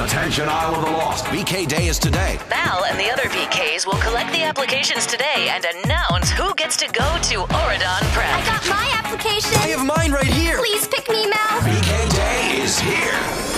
Attention, Isle of the Lost. VK Day is today. Val and the other VKs will collect the applications today and announce who gets to go to Auradon Prep. I got my application. I have mine right here. Please pick me, Mal. VK Day is here.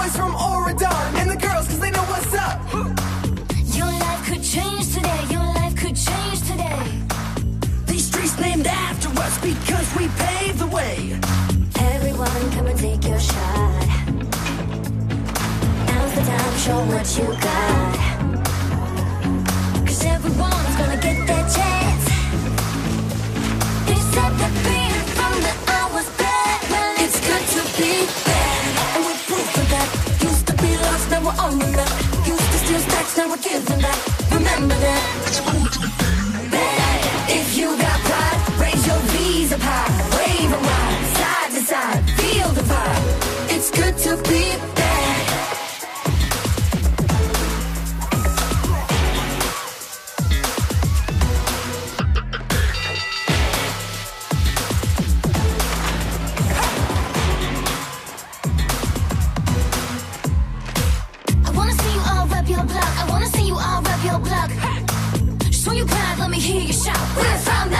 Boys from Auradon and the girls, cause they know what's up. Your life could change today. Your life could change today. These streets named after us because we paved the way. Everyone, come and take your shot. Now's the time, show what you got. We're giving back. Remember that. You pride, let me hear you shout. We're from the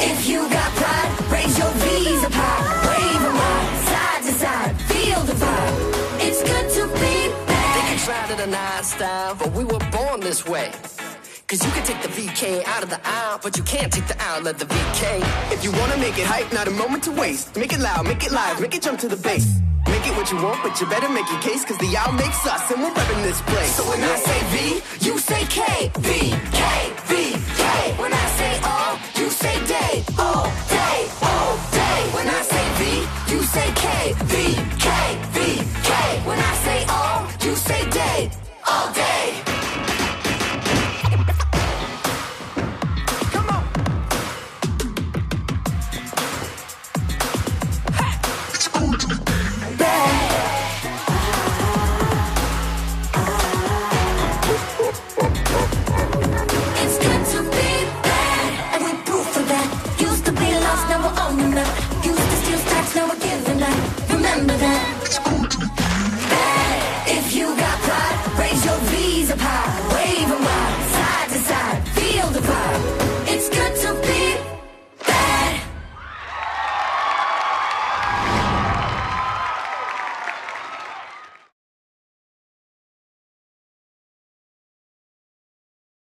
If you got pride, raise your up high. Side to side, feel the vibe. It's good to be back. They can try to deny style, but we were born this way. Cause you can take the VK out of the Isle, but you can't take the Isle of the VK. If you wanna make it hype, not a moment to waste. Make it loud, make it live, make it jump to the bass get what you want, but you better make your case, cause the y'all makes us, and we're repping this place. So when I say V, you say K, V, K, V, K. When I say all, you say day, all day, all day. When I say V, you say K, V, K, V, K. When I say all, you say day, all day.